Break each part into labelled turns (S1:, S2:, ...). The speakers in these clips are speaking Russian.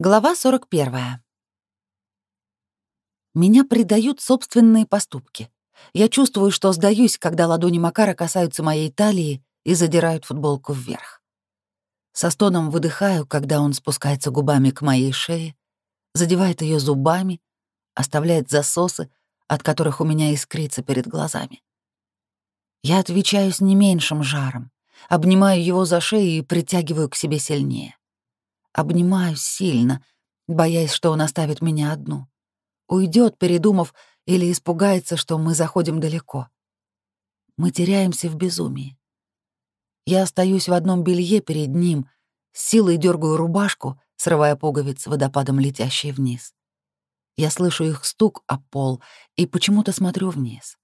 S1: Глава 41. Меня предают собственные поступки. Я чувствую, что сдаюсь, когда ладони Макара касаются моей талии и задирают футболку вверх. Со стоном выдыхаю, когда он спускается губами к моей шее, задевает ее зубами, оставляет засосы, от которых у меня искрится перед глазами. Я отвечаю с не меньшим жаром, обнимаю его за шею и притягиваю к себе сильнее. Обнимаю сильно, боясь, что он оставит меня одну. Уйдет, передумав, или испугается, что мы заходим далеко. Мы теряемся в безумии. Я остаюсь в одном белье перед ним, с силой дергаю рубашку, срывая пуговицы водопадом, летящие вниз. Я слышу их стук о пол и почему-то смотрю вниз.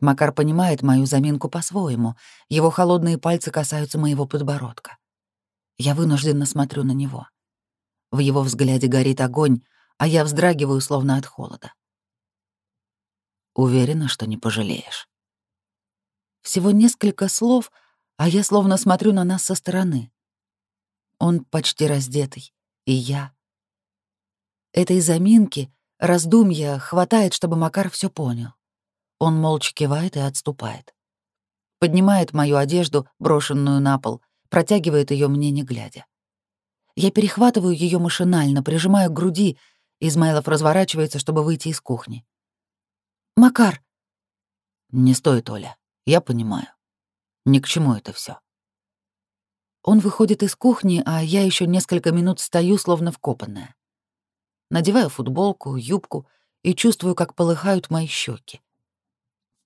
S1: Макар понимает мою заминку по-своему. Его холодные пальцы касаются моего подбородка. Я вынужденно смотрю на него. В его взгляде горит огонь, а я вздрагиваю, словно от холода. Уверена, что не пожалеешь. Всего несколько слов, а я словно смотрю на нас со стороны. Он почти раздетый, и я. Этой заминки, раздумья хватает, чтобы Макар все понял. Он молча кивает и отступает. Поднимает мою одежду, брошенную на пол, протягивает ее мне не глядя. Я перехватываю ее машинально, прижимаю к груди. Измайлов разворачивается, чтобы выйти из кухни. «Макар!» «Не стоит, Оля. Я понимаю. Ни к чему это все. Он выходит из кухни, а я еще несколько минут стою, словно вкопанная. Надеваю футболку, юбку и чувствую, как полыхают мои щеки.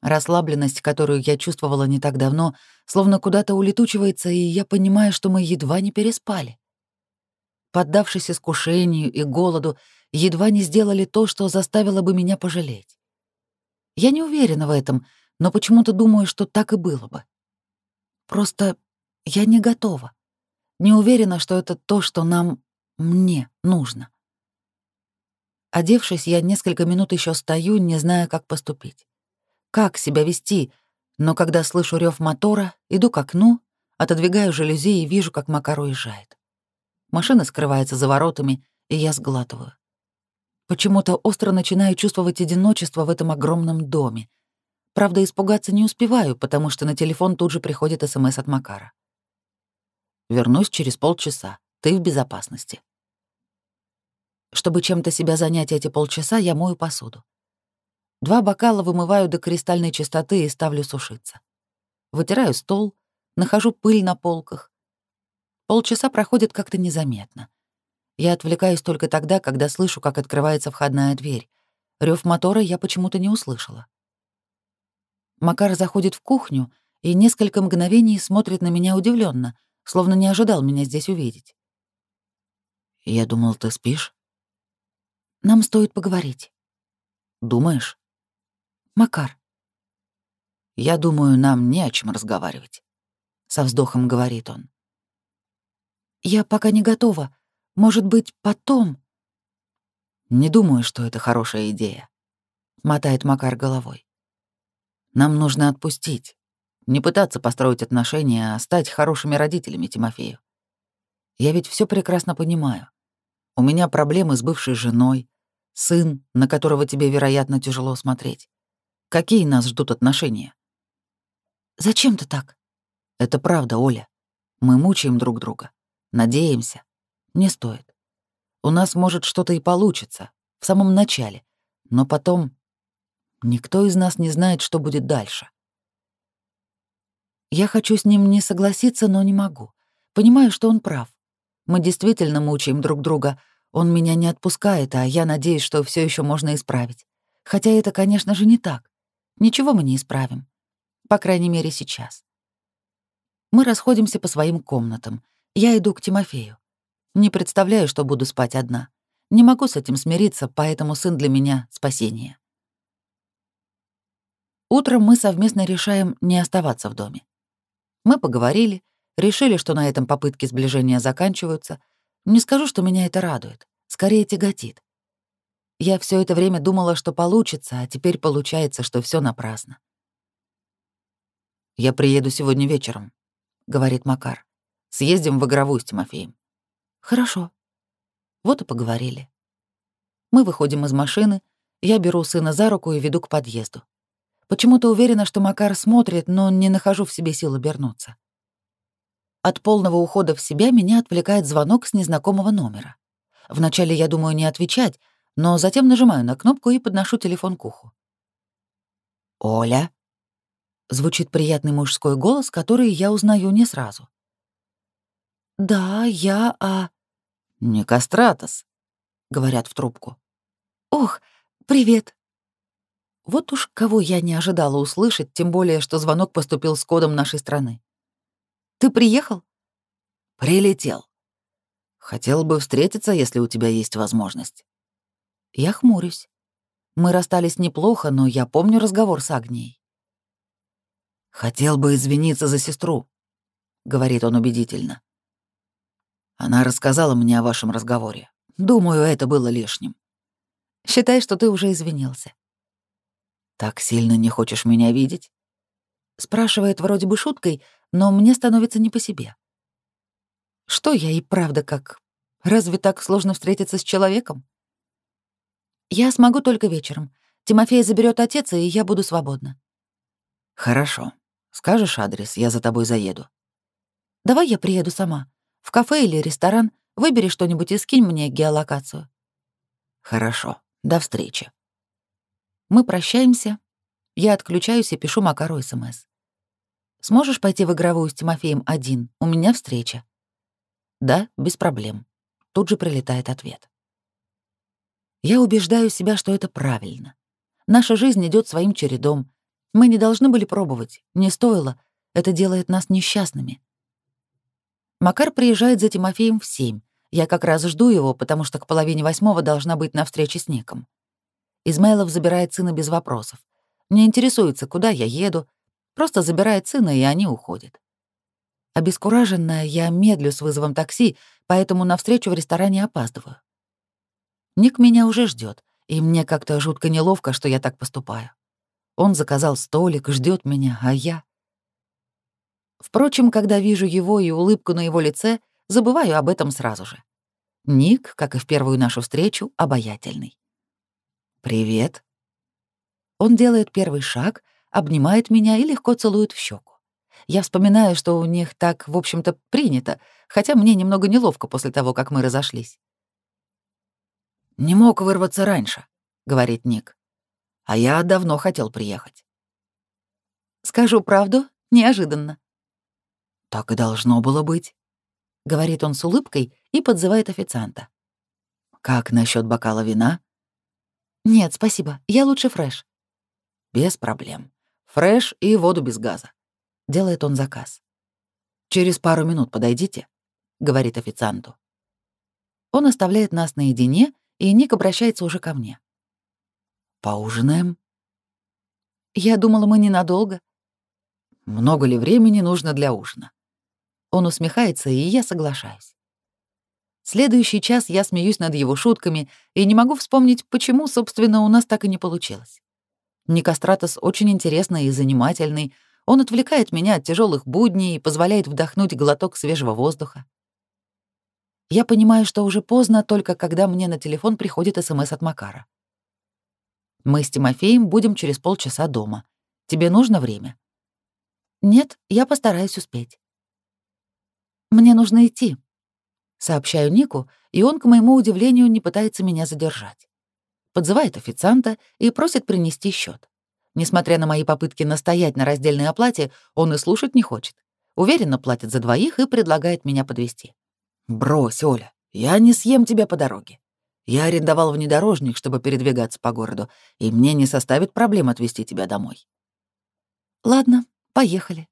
S1: Расслабленность, которую я чувствовала не так давно, словно куда-то улетучивается, и я понимаю, что мы едва не переспали. Поддавшись искушению и голоду, едва не сделали то, что заставило бы меня пожалеть. Я не уверена в этом, но почему-то думаю, что так и было бы. Просто я не готова. Не уверена, что это то, что нам, мне, нужно. Одевшись, я несколько минут еще стою, не зная, как поступить как себя вести, но когда слышу рев мотора, иду к окну, отодвигаю жалюзи и вижу, как Макар уезжает. Машина скрывается за воротами, и я сглатываю. Почему-то остро начинаю чувствовать одиночество в этом огромном доме. Правда, испугаться не успеваю, потому что на телефон тут же приходит СМС от Макара. «Вернусь через полчаса. Ты в безопасности». Чтобы чем-то себя занять эти полчаса, я мою посуду. Два бокала вымываю до кристальной чистоты и ставлю сушиться. Вытираю стол, нахожу пыль на полках. Полчаса проходит как-то незаметно. Я отвлекаюсь только тогда, когда слышу, как открывается входная дверь. Рев мотора я почему-то не услышала. Макар заходит в кухню и несколько мгновений смотрит на меня удивленно, словно не ожидал меня здесь увидеть. «Я думал, ты спишь?» «Нам стоит поговорить». «Думаешь?» Макар. Я думаю, нам не о чем разговаривать, со вздохом говорит он. Я пока не готова. Может быть, потом. Не думаю, что это хорошая идея, мотает Макар головой. Нам нужно отпустить, не пытаться построить отношения, а стать хорошими родителями Тимофею. Я ведь все прекрасно понимаю. У меня проблемы с бывшей женой, сын, на которого тебе, вероятно, тяжело смотреть. Какие нас ждут отношения? Зачем ты так? Это правда, Оля. Мы мучаем друг друга. Надеемся. Не стоит. У нас может что-то и получится. В самом начале. Но потом... Никто из нас не знает, что будет дальше. Я хочу с ним не согласиться, но не могу. Понимаю, что он прав. Мы действительно мучаем друг друга. Он меня не отпускает, а я надеюсь, что все еще можно исправить. Хотя это, конечно же, не так. Ничего мы не исправим. По крайней мере, сейчас. Мы расходимся по своим комнатам. Я иду к Тимофею. Не представляю, что буду спать одна. Не могу с этим смириться, поэтому сын для меня — спасение. Утром мы совместно решаем не оставаться в доме. Мы поговорили, решили, что на этом попытки сближения заканчиваются. Не скажу, что меня это радует, скорее тяготит. Я все это время думала, что получится, а теперь получается, что все напрасно. «Я приеду сегодня вечером», — говорит Макар. «Съездим в игровую с Тимофеем». «Хорошо». Вот и поговорили. Мы выходим из машины, я беру сына за руку и веду к подъезду. Почему-то уверена, что Макар смотрит, но не нахожу в себе сил обернуться. От полного ухода в себя меня отвлекает звонок с незнакомого номера. Вначале я думаю не отвечать, но затем нажимаю на кнопку и подношу телефон к уху. «Оля?» — звучит приятный мужской голос, который я узнаю не сразу. «Да, я, а...» «Не Кастратос», — говорят в трубку. «Ох, привет!» Вот уж кого я не ожидала услышать, тем более, что звонок поступил с кодом нашей страны. «Ты приехал?» «Прилетел. Хотел бы встретиться, если у тебя есть возможность». Я хмурюсь. Мы расстались неплохо, но я помню разговор с Агнией. «Хотел бы извиниться за сестру», — говорит он убедительно. Она рассказала мне о вашем разговоре. Думаю, это было лишним. Считай, что ты уже извинился. Так сильно не хочешь меня видеть? Спрашивает вроде бы шуткой, но мне становится не по себе. Что я и правда как? Разве так сложно встретиться с человеком? Я смогу только вечером. Тимофей заберет отец, и я буду свободна. Хорошо. Скажешь адрес, я за тобой заеду. Давай я приеду сама. В кафе или ресторан выбери что-нибудь и скинь мне геолокацию. Хорошо. До встречи. Мы прощаемся. Я отключаюсь и пишу Макару СМС. Сможешь пойти в игровую с Тимофеем один? У меня встреча. Да, без проблем. Тут же прилетает ответ. Я убеждаю себя, что это правильно. Наша жизнь идет своим чередом. Мы не должны были пробовать, не стоило. Это делает нас несчастными. Макар приезжает за Тимофеем в семь. Я как раз жду его, потому что к половине восьмого должна быть на встрече с Ником. Измайлов забирает сына без вопросов. Не интересуется, куда я еду, просто забирает сына, и они уходят. Обескураженная, я медлю с вызовом такси, поэтому на встречу в ресторане опаздываю. Ник меня уже ждет, и мне как-то жутко неловко, что я так поступаю. Он заказал столик, ждет меня, а я... Впрочем, когда вижу его и улыбку на его лице, забываю об этом сразу же. Ник, как и в первую нашу встречу, обаятельный. «Привет». Он делает первый шаг, обнимает меня и легко целует в щеку. Я вспоминаю, что у них так, в общем-то, принято, хотя мне немного неловко после того, как мы разошлись. «Не мог вырваться раньше», — говорит Ник. «А я давно хотел приехать». «Скажу правду, неожиданно», «Так и должно было быть», — говорит он с улыбкой и подзывает официанта. «Как насчет бокала вина?» «Нет, спасибо, я лучше фреш». «Без проблем. Фреш и воду без газа», — делает он заказ. «Через пару минут подойдите», — говорит официанту. Он оставляет нас наедине, и Ник обращается уже ко мне. «Поужинаем?» «Я думала, мы ненадолго». «Много ли времени нужно для ужина?» Он усмехается, и я соглашаюсь. Следующий час я смеюсь над его шутками и не могу вспомнить, почему, собственно, у нас так и не получилось. Никостратос очень интересный и занимательный. Он отвлекает меня от тяжелых будней и позволяет вдохнуть глоток свежего воздуха. Я понимаю, что уже поздно, только когда мне на телефон приходит СМС от Макара. «Мы с Тимофеем будем через полчаса дома. Тебе нужно время?» «Нет, я постараюсь успеть». «Мне нужно идти», — сообщаю Нику, и он, к моему удивлению, не пытается меня задержать. Подзывает официанта и просит принести счет. Несмотря на мои попытки настоять на раздельной оплате, он и слушать не хочет. Уверенно платит за двоих и предлагает меня подвести. «Брось, Оля, я не съем тебя по дороге. Я арендовал внедорожник, чтобы передвигаться по городу, и мне не составит проблем отвезти тебя домой». «Ладно, поехали»,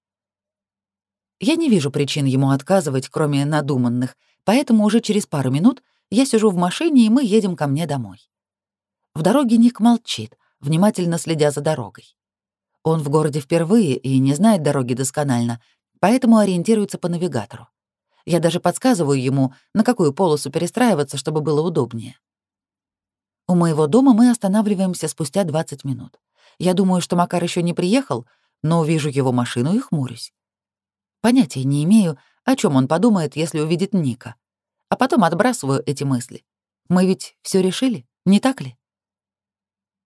S1: я не вижу причин ему отказывать, кроме надуманных, поэтому уже через пару минут я сижу в машине, и мы едем ко мне домой. В дороге Ник молчит, внимательно следя за дорогой. Он в городе впервые и не знает дороги досконально, поэтому ориентируется по навигатору. Я даже подсказываю ему, на какую полосу перестраиваться, чтобы было удобнее. У моего дома мы останавливаемся спустя 20 минут. Я думаю, что Макар еще не приехал, но вижу его машину и хмурюсь. Понятия не имею, о чем он подумает, если увидит Ника. А потом отбрасываю эти мысли. Мы ведь все решили, не так ли?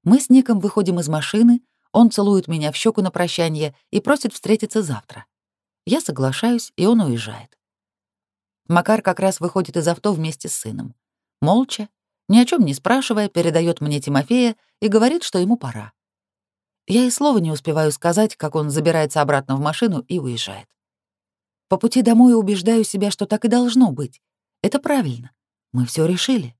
S1: Мы с Ником выходим из машины, он целует меня в щеку на прощание и просит встретиться завтра. Я соглашаюсь, и он уезжает. Макар как раз выходит из авто вместе с сыном. Молча, ни о чем не спрашивая, передает мне Тимофея и говорит, что ему пора. Я и слова не успеваю сказать, как он забирается обратно в машину и уезжает. По пути домой убеждаю себя, что так и должно быть. Это правильно. Мы все решили.